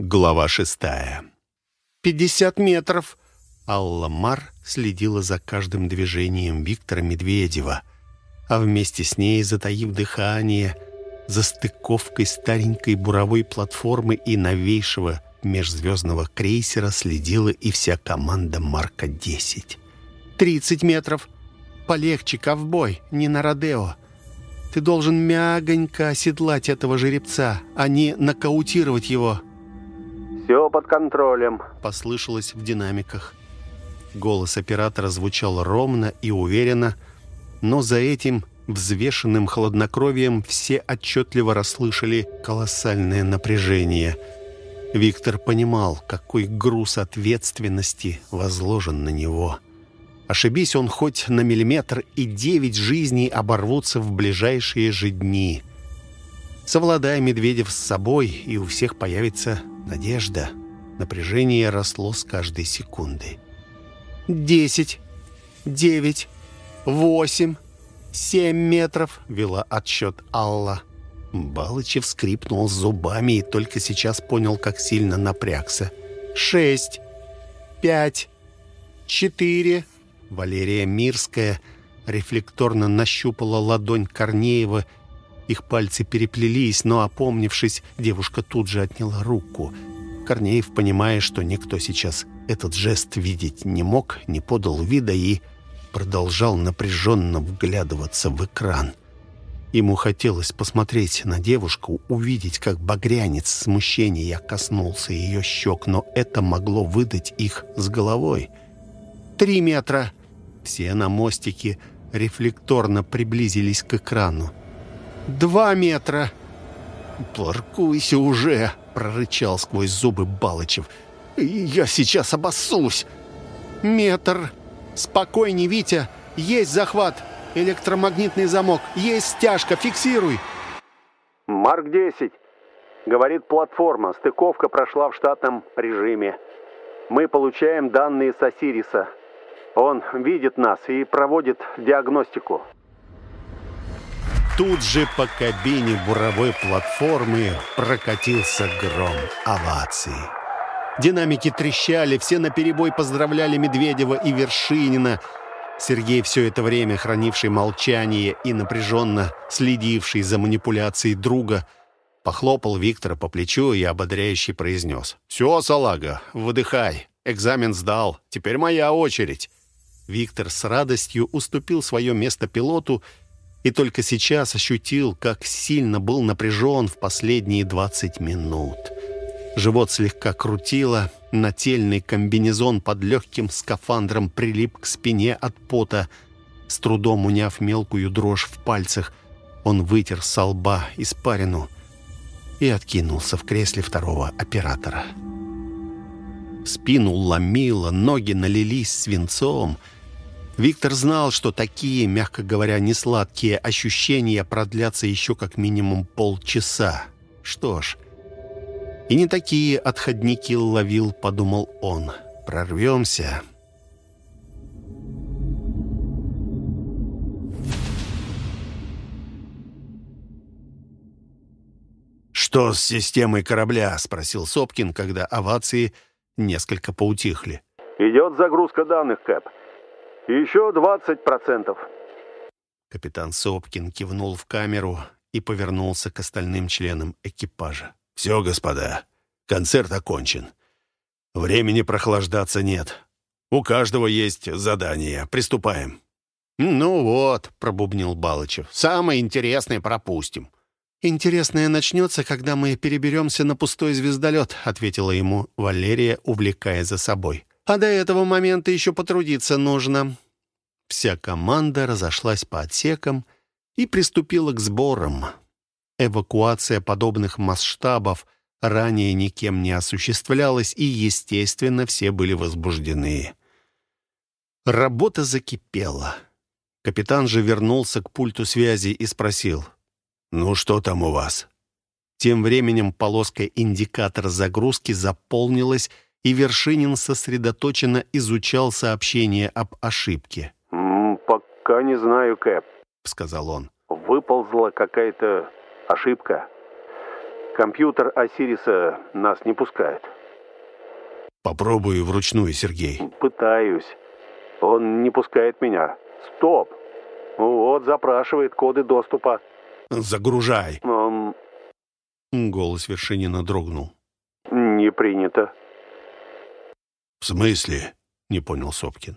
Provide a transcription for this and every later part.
Глава шестая. «Пятьдесят метров!» Алла Мар следила за каждым движением Виктора Медведева, а вместе с ней, затаив дыхание, за стыковкой старенькой буровой платформы и новейшего межзвездного крейсера следила и вся команда Марка-10. «Тридцать метров! Полегче, ковбой, не на Родео!» Ты должен мягонько оседлать этого жеребца, а не нокаутировать его». «Все под контролем», — послышалось в динамиках. Голос оператора звучал ровно и уверенно, но за этим взвешенным хладнокровием все отчетливо расслышали колоссальное напряжение. Виктор понимал, какой груз ответственности возложен на него. Ошибись он хоть на миллиметр, и девять жизней оборвутся в ближайшие же дни. Совладая Медведев с собой, и у всех появится надежда. Напряжение росло с каждой секундой. «Десять, девять, восемь, семь метров», — вела отсчет Алла. Балычев скрипнул зубами и только сейчас понял, как сильно напрягся. «Шесть, пять, четыре...» Валерия Мирская рефлекторно нащупала ладонь Корнеева. Их пальцы переплелись, но, опомнившись, девушка тут же отняла руку. Корнеев, понимая, что никто сейчас этот жест видеть не мог, не подал вида и продолжал напряженно вглядываться в экран. Ему хотелось посмотреть на девушку, увидеть, как багрянец смущения коснулся ее щек, но это могло выдать их с головой. «Три метра!» Все на мостике рефлекторно приблизились к экрану. «Два метра!» «Паркуйся уже!» — прорычал сквозь зубы Балычев. «Я сейчас обоссусь!» «Метр! Спокойней, Витя! Есть захват! Электромагнитный замок! Есть стяжка! Фиксируй!» «Марк-10!» Говорит платформа. Стыковка прошла в штатном режиме. Мы получаем данные с Осириса. Он видит нас и проводит диагностику. Тут же по кабине буровой платформы прокатился гром овации. Динамики трещали, все наперебой поздравляли Медведева и Вершинина. Сергей, все это время хранивший молчание и напряженно следивший за манипуляцией друга, похлопал Виктора по плечу и ободряюще произнес. «Все, салага, выдыхай. Экзамен сдал. Теперь моя очередь». Виктор с радостью уступил свое место пилоту и только сейчас ощутил, как сильно был напряжен в последние 20 минут. Живот слегка крутило, нательный комбинезон под легким скафандром прилип к спине от пота. С трудом уняв мелкую дрожь в пальцах, он вытер со лба испарину и откинулся в кресле второго оператора. Спину ломило, ноги налились свинцом — Виктор знал, что такие, мягко говоря, несладкие ощущения продлятся еще как минимум полчаса. Что ж, и не такие отходники ловил, подумал он. Прорвемся. «Что с системой корабля?» — спросил Сопкин, когда овации несколько поутихли. «Идет загрузка данных, Кэп. Еще 20%. Капитан Сопкин кивнул в камеру и повернулся к остальным членам экипажа. «Все, господа, концерт окончен. Времени прохлаждаться нет. У каждого есть задание. Приступаем». «Ну вот», — пробубнил Балычев, — «самое интересное пропустим». «Интересное начнется, когда мы переберемся на пустой звездолет», — ответила ему Валерия, увлекая за собой. А до этого момента еще потрудиться нужно». Вся команда разошлась по отсекам и приступила к сборам. Эвакуация подобных масштабов ранее никем не осуществлялась, и, естественно, все были возбуждены. Работа закипела. Капитан же вернулся к пульту связи и спросил, «Ну что там у вас?» Тем временем полоска индикатора загрузки заполнилась и Вершинин сосредоточенно изучал сообщение об ошибке. «Пока не знаю, Кэп», — сказал он. «Выползла какая-то ошибка. Компьютер Осириса нас не пускает. Попробую вручную, Сергей. Пытаюсь. Он не пускает меня. Стоп. Вот, запрашивает коды доступа. Загружай. Он... Голос Вершинина дрогнул. Не принято. В смысле? Не понял Сопкин.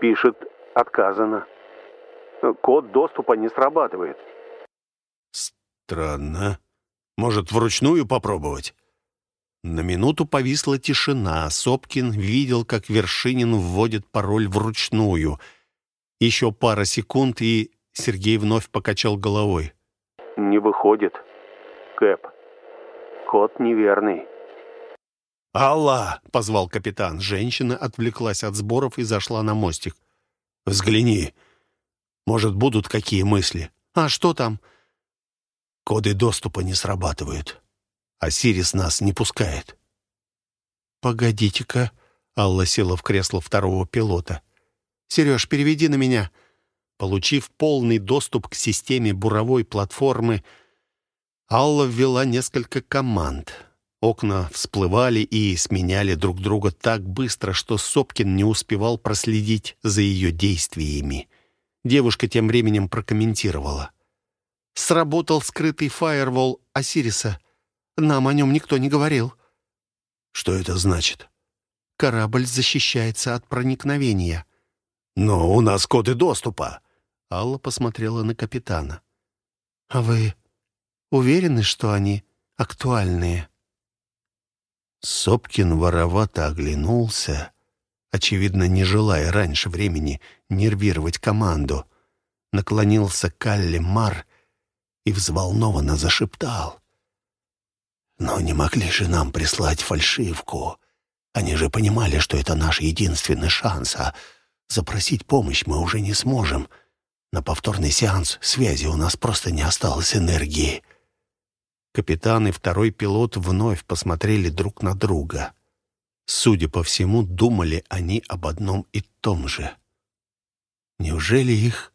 Пишет «отказано». Код доступа не срабатывает. Странно. Может, вручную попробовать? На минуту повисла тишина. Сопкин видел, как Вершинин вводит пароль вручную. Еще пара секунд, и Сергей вновь покачал головой. Не выходит. Кэп. Код неверный. «Алла!» — позвал капитан. Женщина отвлеклась от сборов и зашла на мостик. «Взгляни. Может, будут какие мысли?» «А что там?» «Коды доступа не срабатывают. А Сирис нас не пускает». «Погодите-ка». Алла села в кресло второго пилота. «Сереж, переведи на меня». Получив полный доступ к системе буровой платформы, Алла ввела несколько команд. Окна всплывали и сменяли друг друга так быстро, что Сопкин не успевал проследить за ее действиями. Девушка тем временем прокомментировала. «Сработал скрытый фаервол Осириса. Нам о нем никто не говорил». «Что это значит?» «Корабль защищается от проникновения». «Но у нас коды доступа». Алла посмотрела на капитана. «А вы уверены, что они актуальные?» Сопкин воровато оглянулся, очевидно, не желая раньше времени нервировать команду. Наклонился к Алле Мар и взволнованно зашептал. «Но не могли же нам прислать фальшивку. Они же понимали, что это наш единственный шанс, а запросить помощь мы уже не сможем. На повторный сеанс связи у нас просто не осталось энергии». Капитан и второй пилот вновь посмотрели друг на друга. Судя по всему, думали они об одном и том же. Неужели их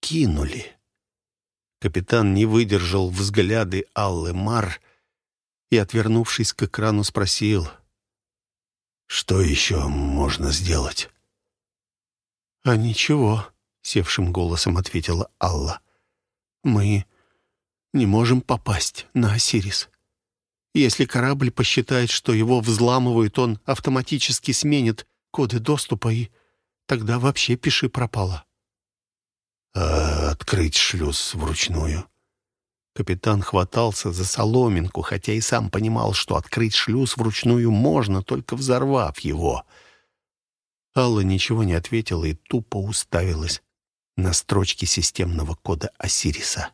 кинули? Капитан не выдержал взгляды Аллы Мар и, отвернувшись к экрану, спросил, «Что еще можно сделать?» «А ничего», — севшим голосом ответила Алла. «Мы не можем попасть на Осирис. Если корабль посчитает, что его взламывают, он автоматически сменит коды доступа, и тогда вообще пиши пропало. А открыть шлюз вручную? Капитан хватался за соломинку, хотя и сам понимал, что открыть шлюз вручную можно, только взорвав его. Алла ничего не ответила и тупо уставилась на строчки системного кода Осириса.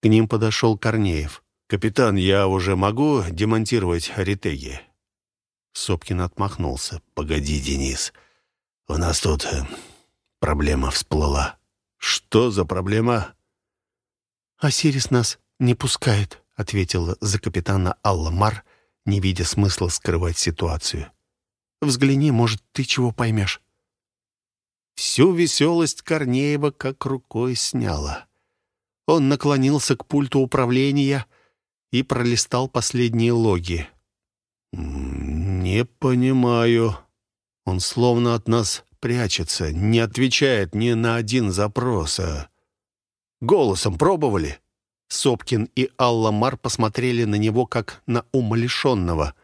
К ним подошел Корнеев. «Капитан, я уже могу демонтировать ретеги?» Сопкин отмахнулся. «Погоди, Денис. У нас тут э, проблема всплыла». «Что за проблема?» «Осирис нас не пускает», — ответила за капитана Алла Мар, не видя смысла скрывать ситуацию. «Взгляни, может, ты чего поймешь». Всю веселость Корнеева как рукой сняла. Он наклонился к пульту управления и пролистал последние логи. «Не понимаю. Он словно от нас прячется, не отвечает ни на один запрос. А... Голосом пробовали?» Сопкин и Алла Мар посмотрели на него, как на умалишенного.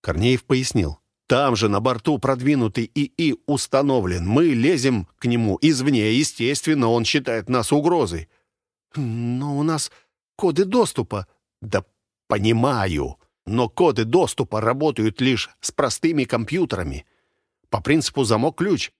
Корнеев пояснил. «Там же на борту продвинутый ИИ установлен. Мы лезем к нему извне. Естественно, он считает нас угрозой. «Но у нас коды доступа». «Да понимаю, но коды доступа работают лишь с простыми компьютерами. По принципу замок-ключ.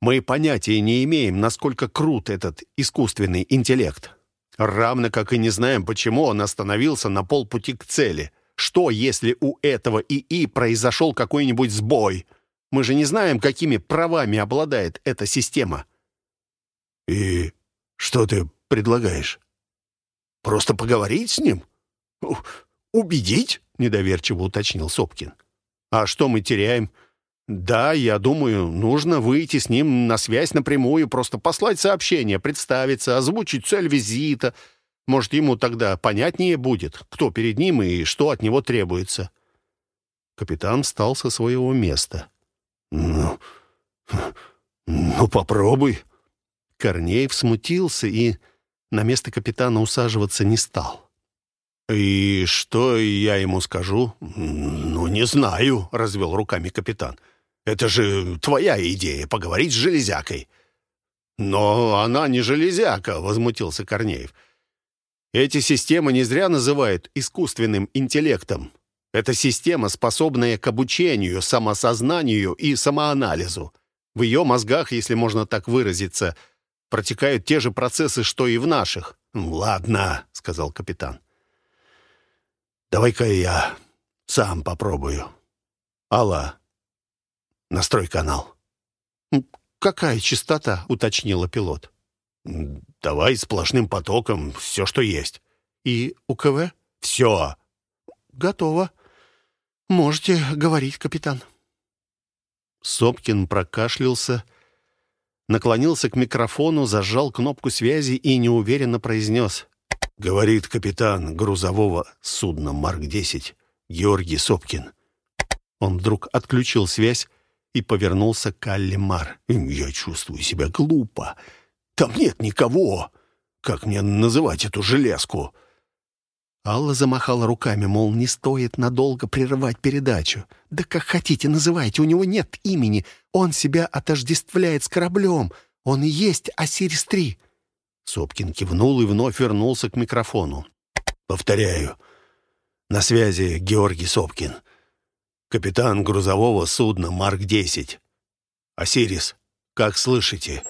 Мы понятия не имеем, насколько крут этот искусственный интеллект. Равно как и не знаем, почему он остановился на полпути к цели. Что, если у этого ИИ произошел какой-нибудь сбой? Мы же не знаем, какими правами обладает эта система». «И что ты предлагаешь? Просто поговорить с ним? Убедить?» — недоверчиво уточнил Сопкин. «А что мы теряем?» «Да, я думаю, нужно выйти с ним на связь напрямую, просто послать сообщение, представиться, озвучить цель визита, Может, ему тогда понятнее будет, кто перед ним и что от него требуется. Капитан встал со своего места. «Ну, ну попробуй». Корнеев смутился и на место капитана усаживаться не стал. «И что я ему скажу?» «Ну, не знаю», — развел руками капитан. «Это же твоя идея — поговорить с железякой». «Но она не железяка», — возмутился Корнеев. «Эти системы не зря называют искусственным интеллектом. Это система, способная к обучению, самосознанию и самоанализу. В ее мозгах, если можно так выразиться, протекают те же процессы, что и в наших». «Ладно», — сказал капитан. «Давай-ка я сам попробую. Алла, настрой канал». «Какая частота?» — уточнила пилот. «Давай сплошным потоком все, что есть». «И УКВ?» «Все». «Готово. Можете говорить, капитан». Сопкин прокашлялся, наклонился к микрофону, зажал кнопку связи и неуверенно произнес. «Говорит капитан грузового судна Марк-10 Георгий Сопкин». Он вдруг отключил связь и повернулся к Алле Мар. «Я чувствую себя глупо. Там нет никого. Как мне называть эту железку?» Алла замахала руками, мол, не стоит надолго прерывать передачу. «Да как хотите, называйте, у него нет имени. Он себя отождествляет с кораблем. Он и есть Осирис-3». Сопкин кивнул и вновь вернулся к микрофону. «Повторяю. На связи Георгий Сопкин капитан грузового судна Марк-10. Осирис, как слышите?»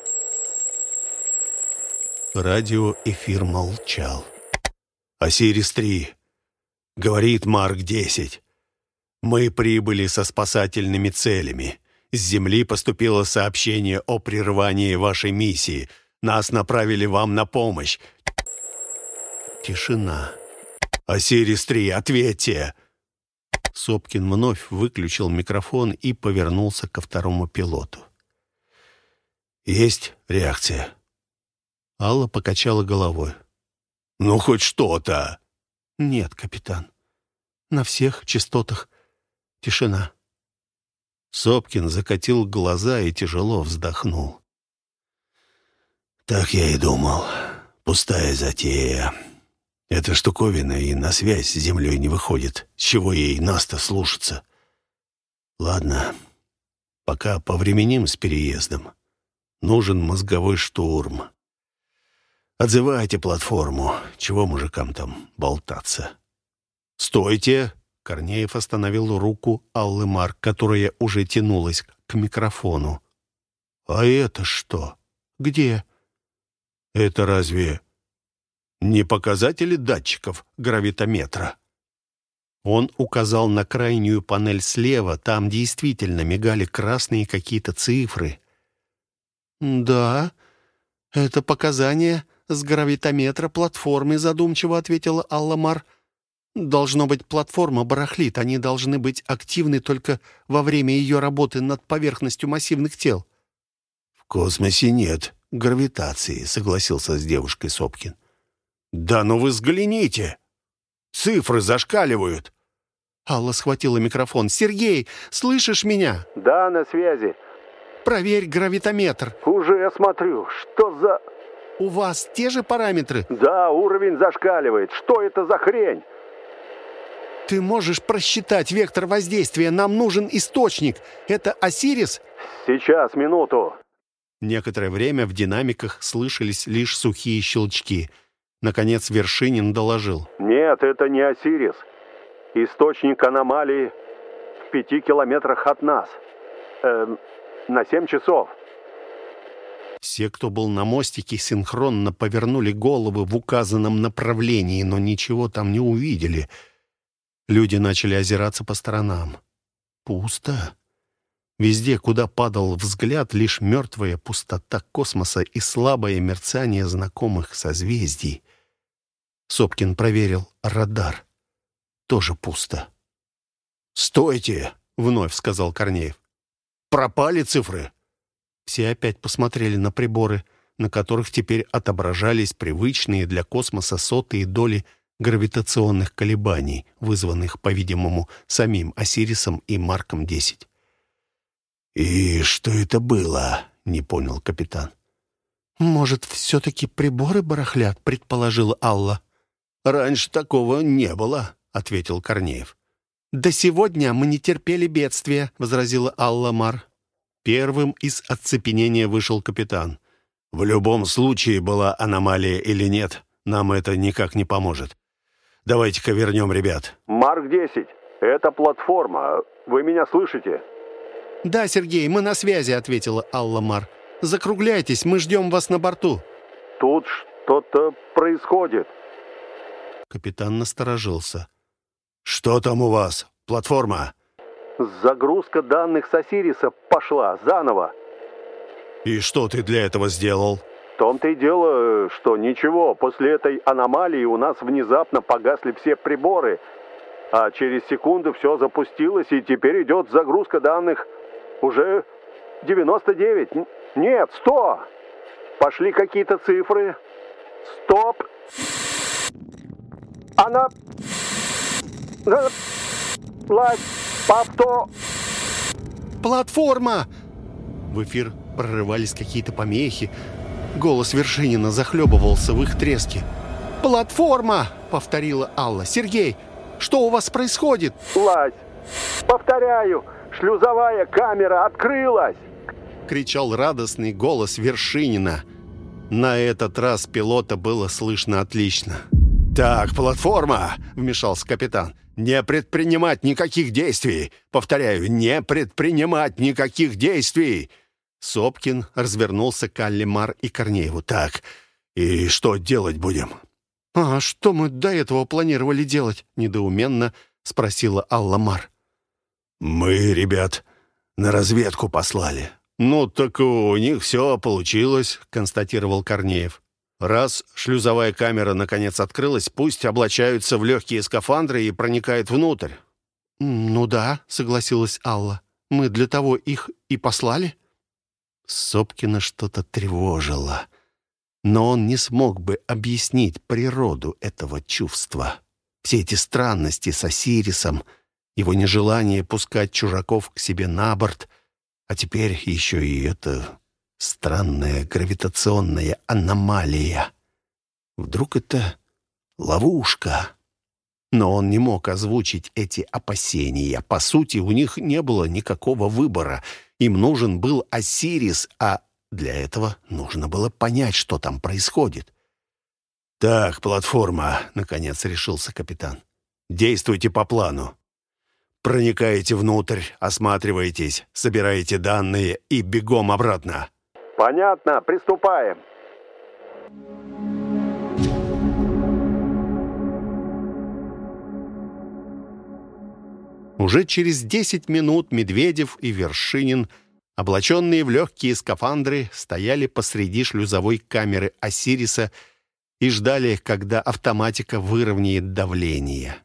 Радиоэфир молчал. «Осирис-3», — говорит Марк-10. «Мы прибыли со спасательными целями. С Земли поступило сообщение о прерывании вашей миссии. Нас направили вам на помощь». Тишина. «Осирис-3, ответьте!» Сопкин вновь выключил микрофон и повернулся ко второму пилоту. «Есть реакция?» Алла покачала головой. «Ну, хоть что-то!» «Нет, капитан. На всех частотах тишина». Сопкин закатил глаза и тяжело вздохнул. «Так я и думал. Пустая затея». Эта штуковина и на связь с землей не выходит. С чего ей нас-то слушаться? Ладно, пока повременим с переездом. Нужен мозговой штурм. Отзывайте платформу. Чего мужикам там болтаться? «Стойте!» — Корнеев остановил руку Аллы Марк, которая уже тянулась к микрофону. «А это что? Где?» «Это разве не показатели датчиков гравитометра. Он указал на крайнюю панель слева, там действительно мигали красные какие-то цифры. «Да, это показания с гравитометра платформы», задумчиво ответила Алламар. «Должно быть, платформа барахлит, они должны быть активны только во время ее работы над поверхностью массивных тел». «В космосе нет гравитации», — согласился с девушкой Сопкин. «Да ну вы взгляните! Цифры зашкаливают!» Алла схватила микрофон. «Сергей, слышишь меня?» «Да, на связи». «Проверь гравитометр». «Уже я смотрю. Что за...» «У вас те же параметры?» «Да, уровень зашкаливает. Что это за хрень?» «Ты можешь просчитать вектор воздействия. Нам нужен источник. Это Осирис?» «Сейчас, минуту». Некоторое время в динамиках слышались лишь сухие щелчки – Наконец Вершинин доложил. «Нет, это не Осирис. Источник аномалии в пяти километрах от нас. Эм, на семь часов». Все, кто был на мостике, синхронно повернули головы в указанном направлении, но ничего там не увидели. Люди начали озираться по сторонам. Пусто. Везде, куда падал взгляд, лишь мертвая пустота космоса и слабое мерцание знакомых созвездий. Сопкин проверил радар. Тоже пусто. «Стойте!» — вновь сказал Корнеев. «Пропали цифры?» Все опять посмотрели на приборы. на которых теперь отображались привычные для космоса сотые доли гравитационных колебаний, вызванных, по-видимому, самим Осирисом и Марком-10. «И что это было?» — не понял капитан. «Может, все-таки приборы барахлят?» — предположила Алла. «Раньше такого не было», — ответил Корнеев. «До сегодня мы не терпели бедствия», — возразила Алла Мар. Первым из оцепенения вышел капитан. «В любом случае, была аномалия или нет, нам это никак не поможет. Давайте-ка вернем ребят». «Марк-10, это платформа. Вы меня слышите?» «Да, Сергей, мы на связи», — ответила Алла Мар. «Закругляйтесь, мы ждем вас на борту». «Тут что-то происходит». Капитан насторожился. «Что там у вас? Платформа?» «Загрузка данных с Осириса пошла заново». «И что ты для этого сделал?» В том-то и дело, что ничего, после этой аномалии у нас внезапно погасли все приборы, а через секунду все запустилось, и теперь идет загрузка данных уже 99. Нет, 100. Пошли какие-то цифры. Стоп. Она... Лайк. Повтор. Платформа! В эфир прорывались какие-то помехи. Голос Вершинина захлебывался в их треске. «Платформа!» — повторила Алла. «Сергей, что у вас происходит?» «Лазь! Повторяю, шлюзовая камера открылась!» — кричал радостный голос Вершинина. На этот раз пилота было слышно отлично. «Так, платформа!» — вмешался капитан. «Не предпринимать никаких действий! Повторяю, не предпринимать никаких действий!» Сопкин развернулся к Аллимар и Корнееву. «Так, и что делать будем?» «А что мы до этого планировали делать?» — недоуменно спросила Алла Мар. «Мы, ребят, на разведку послали». «Ну, так у них все получилось», — констатировал Корнеев. Раз шлюзовая камера наконец открылась, пусть облачаются в легкие скафандры и проникают внутрь. «Ну да», — согласилась Алла. «Мы для того их и послали». Сопкина что-то тревожило, но он не смог бы объяснить природу этого чувства. Все эти странности с Осирисом, его нежелание пускать чужаков к себе на борт, а теперь еще и это Странная гравитационная аномалия. Вдруг это ловушка? Но он не мог озвучить эти опасения. По сути, у них не было никакого выбора. Им нужен был Осирис, а для этого нужно было понять, что там происходит. «Так, платформа», — наконец решился капитан. «Действуйте по плану. Проникаете внутрь, осматриваетесь, собираете данные и бегом обратно. Понятно, приступаем. Уже через 10 минут Медведев и Вершинин, облаченные в легкие скафандры, стояли посреди шлюзовой камеры Осириса и ждали, когда автоматика выровняет давление.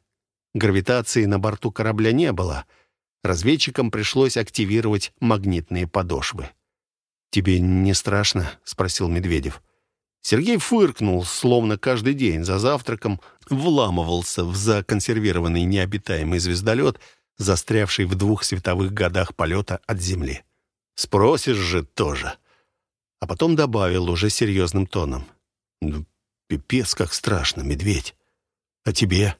Гравитации на борту корабля не было. Разведчикам пришлось активировать магнитные подошвы. «Тебе не страшно?» — спросил Медведев. Сергей фыркнул, словно каждый день за завтраком вламывался в законсервированный необитаемый звездолет, застрявший в двух световых годах полета от Земли. «Спросишь же тоже». А потом добавил уже серьезным тоном. «Ну, пипец, как страшно, медведь. А тебе?»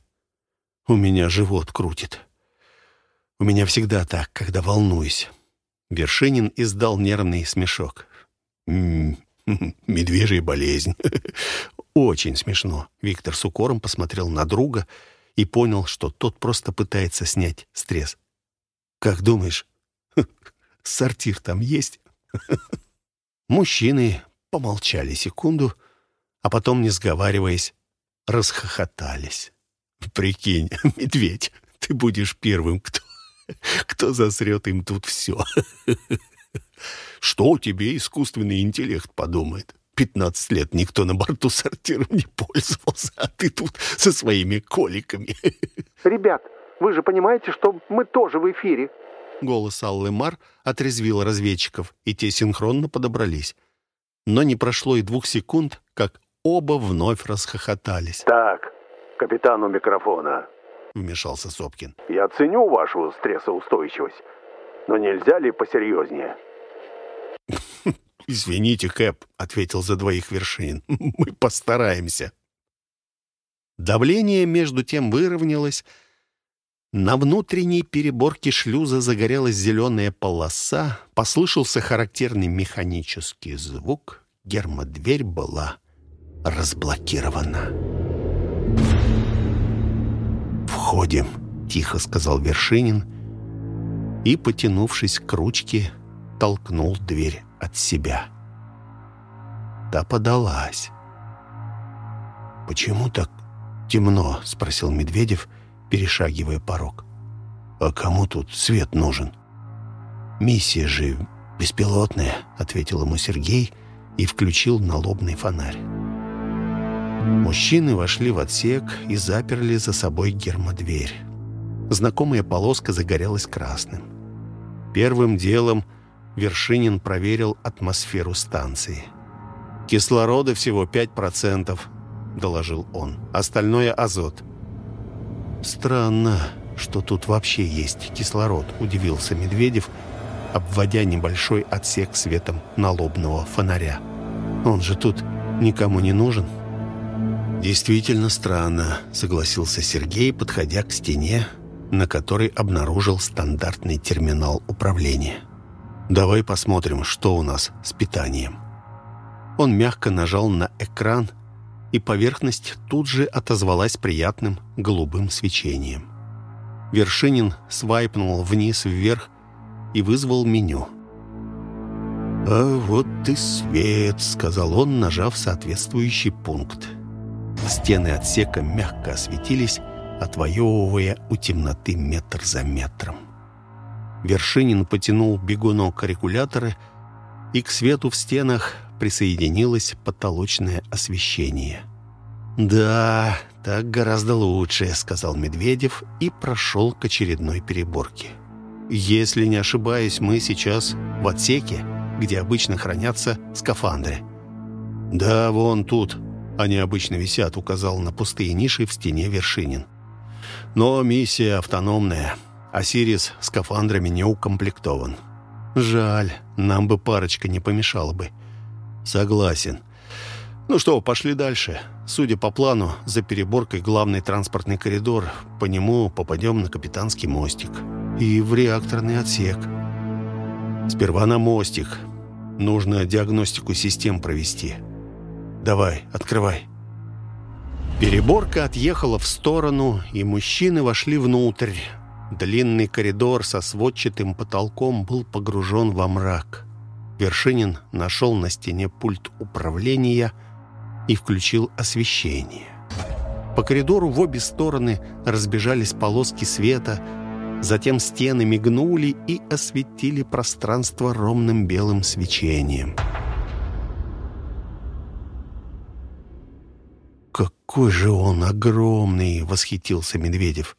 «У меня живот крутит. У меня всегда так, когда волнуюсь. Вершинин издал нервный смешок. «Медвежья болезнь». «Очень смешно». Виктор с укором посмотрел на друга и понял, что тот просто пытается снять стресс. «Как думаешь, сортир там есть?» Мужчины помолчали секунду, а потом, не сговариваясь, расхохотались. «Прикинь, медведь, ты будешь первым, кто кто засрет им тут все? Что тебе искусственный интеллект подумает? Пятнадцать лет никто на борту сортиром не пользовался, а ты тут со своими коликами. Ребят, вы же понимаете, что мы тоже в эфире. Голос Аллы Мар отрезвил разведчиков, и те синхронно подобрались. Но не прошло и двух секунд, как оба вновь расхохотались. «Так, капитану микрофона», — вмешался Сопкин. «Я ценю вашу стрессоустойчивость, но нельзя ли посерьезнее?» «Извините, Кэп», — ответил за двоих Вершинин. «Мы постараемся». Давление между тем выровнялось. На внутренней переборке шлюза загорелась зеленая полоса, послышался характерный механический звук. Гермодверь была разблокирована. «Входим», — тихо сказал Вершинин и, потянувшись к ручке, толкнул дверь от себя. Та подалась. «Почему так темно?» — спросил Медведев, перешагивая порог. «А кому тут свет нужен?» «Миссия же беспилотная», — ответил ему Сергей и включил налобный фонарь. Мужчины вошли в отсек и заперли за собой гермодверь. Знакомая полоска загорелась красным. Первым делом Вершинин проверил атмосферу станции. «Кислорода всего 5%, — доложил он. «Остальное — азот». «Странно, что тут вообще есть кислород», — удивился Медведев, обводя небольшой отсек светом налобного фонаря. «Он же тут никому не нужен». «Действительно странно», — согласился Сергей, подходя к стене, на которой обнаружил стандартный терминал управления. «Давай посмотрим, что у нас с питанием». Он мягко нажал на экран, и поверхность тут же отозвалась приятным голубым свечением. Вершинин свайпнул вниз-вверх и вызвал меню. «А вот и свет», — сказал он, нажав соответствующий пункт. Стены отсека мягко осветились, отвоевывая у темноты метр за метром. Вершинин потянул бегунок регулятора, и к свету в стенах присоединилось потолочное освещение. «Да, так гораздо лучше», — сказал Медведев и прошел к очередной переборке. «Если не ошибаюсь, мы сейчас в отсеке, где обычно хранятся скафандры». «Да, вон тут», они обычно висят, указал на пустые ниши в стене Вершинин. Но миссия автономная. Осирис скафандрами не укомплектован. Жаль, нам бы парочка не помешала бы. Согласен. Ну что, пошли дальше. Судя по плану, за переборкой главный транспортный коридор. По нему попадем на капитанский мостик. И в реакторный отсек. Сперва на мостик. Нужно диагностику систем провести. Давай, открывай». Переборка отъехала в сторону, и мужчины вошли внутрь. Длинный коридор со сводчатым потолком был погружен во мрак. Вершинин нашел на стене пульт управления и включил освещение. По коридору в обе стороны разбежались полоски света, затем стены мигнули и осветили пространство ровным белым свечением. «Какой же он огромный!» — восхитился Медведев.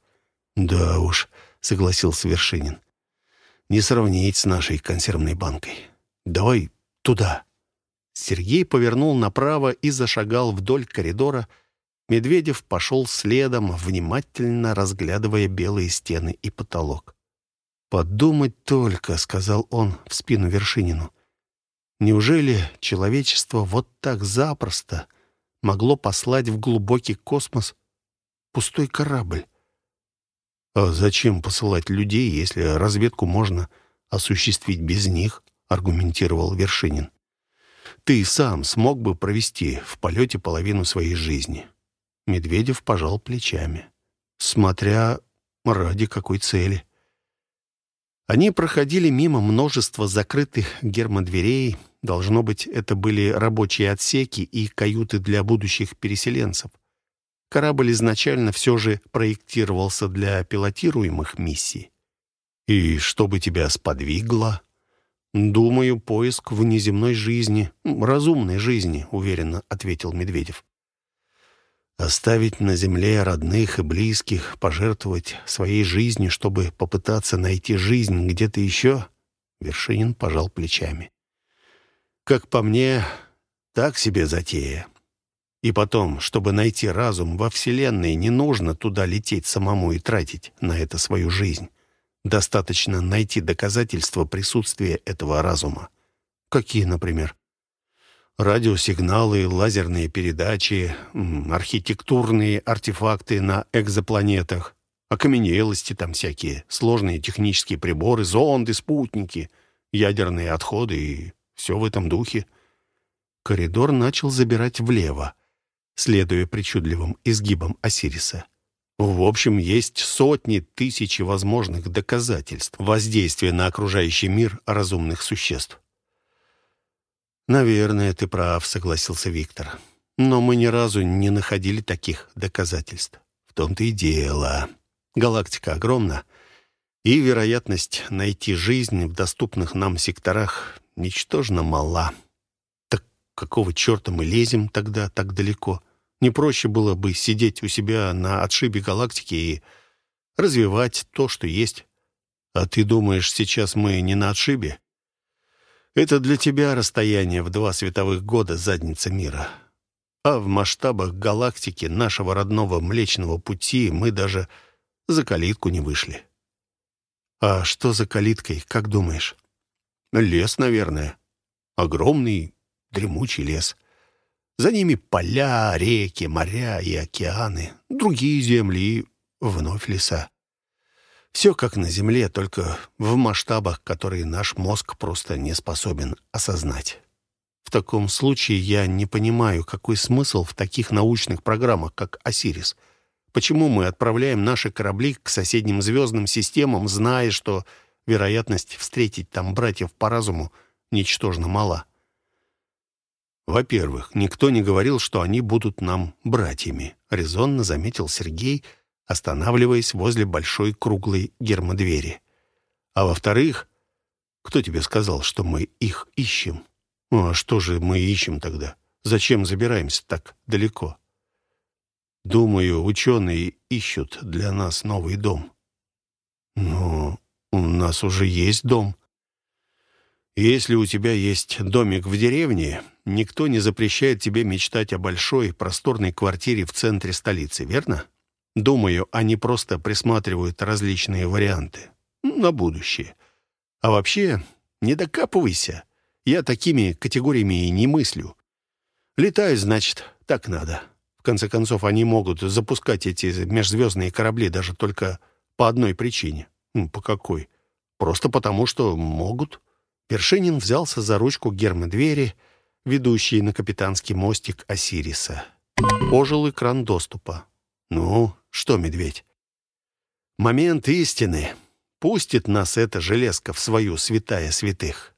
«Да уж», — согласился Вершинин. «Не сравнить с нашей консервной банкой. Давай туда». Сергей повернул направо и зашагал вдоль коридора. Медведев пошел следом, внимательно разглядывая белые стены и потолок. «Подумать только», — сказал он в спину Вершинину. «Неужели человечество вот так запросто...» могло послать в глубокий космос пустой корабль. «А зачем посылать людей, если разведку можно осуществить без них?» — аргументировал Вершинин. «Ты сам смог бы провести в полете половину своей жизни». Медведев пожал плечами. «Смотря ради какой цели». Они проходили мимо множества закрытых гермодверей, Должно быть, это были рабочие отсеки и каюты для будущих переселенцев. Корабль изначально все же проектировался для пилотируемых миссий. «И что бы тебя сподвигло?» «Думаю, поиск внеземной жизни, разумной жизни», — уверенно ответил Медведев. «Оставить на земле родных и близких, пожертвовать своей жизнью, чтобы попытаться найти жизнь где-то еще?» Вершинин пожал плечами. Как по мне, Так себе затея. И потом, чтобы найти разум во Вселенной, не нужно туда лететь самому и тратить на это свою жизнь. Достаточно найти доказательства присутствия этого разума. Какие, например? Радиосигналы, лазерные передачи, архитектурные артефакты на экзопланетах, окаменелости там всякие, сложные технические приборы, зонды, спутники, ядерные отходы и все в этом духе. Коридор начал забирать влево, следуя причудливым изгибам Осириса. В общем, есть сотни тысяч возможных доказательств воздействия на окружающий мир разумных существ. «Наверное, ты прав», — согласился Виктор. «Но мы ни разу не находили таких доказательств. В том-то и дело. Галактика огромна, и вероятность найти жизнь в доступных нам секторах ничтожно мала. Так какого черта мы лезем тогда так далеко?» Не проще было бы сидеть у себя на отшибе галактики и развивать то, что есть. А ты думаешь, сейчас мы не на отшибе? Это для тебя расстояние в два световых года задница мира. А в масштабах галактики нашего родного Млечного Пути мы даже за калитку не вышли. А что за калиткой, как думаешь? Лес, наверное. Огромный, дремучий лес. За ними поля, реки, моря и океаны, другие земли вновь леса. Все как на Земле, только в масштабах, которые наш мозг просто не способен осознать. В таком случае я не понимаю, какой смысл в таких научных программах, как «Осирис». Почему мы отправляем наши корабли к соседним звездным системам, зная, что вероятность встретить там братьев по разуму ничтожно мала? «Во-первых, никто не говорил, что они будут нам братьями», — резонно заметил Сергей, останавливаясь возле большой круглой гермодвери. «А во-вторых, кто тебе сказал, что мы их ищем? Ну, а что же мы ищем тогда? Зачем забираемся так далеко?» «Думаю, ученые ищут для нас новый дом». «Но у нас уже есть дом», если у тебя есть домик в деревне, никто не запрещает тебе мечтать о большой, просторной квартире в центре столицы, верно? Думаю, они просто присматривают различные варианты. На будущее. А вообще, не докапывайся. Я такими категориями и не мыслю. Летаю, значит, так надо. В конце концов, они могут запускать эти межзвездные корабли даже только по одной причине. По какой? Просто потому, что могут. Першинин взялся за ручку гермодвери, ведущей на капитанский мостик Осириса. Ожил экран доступа. «Ну, что, медведь?» «Момент истины. Пустит нас эта железка в свою святая святых».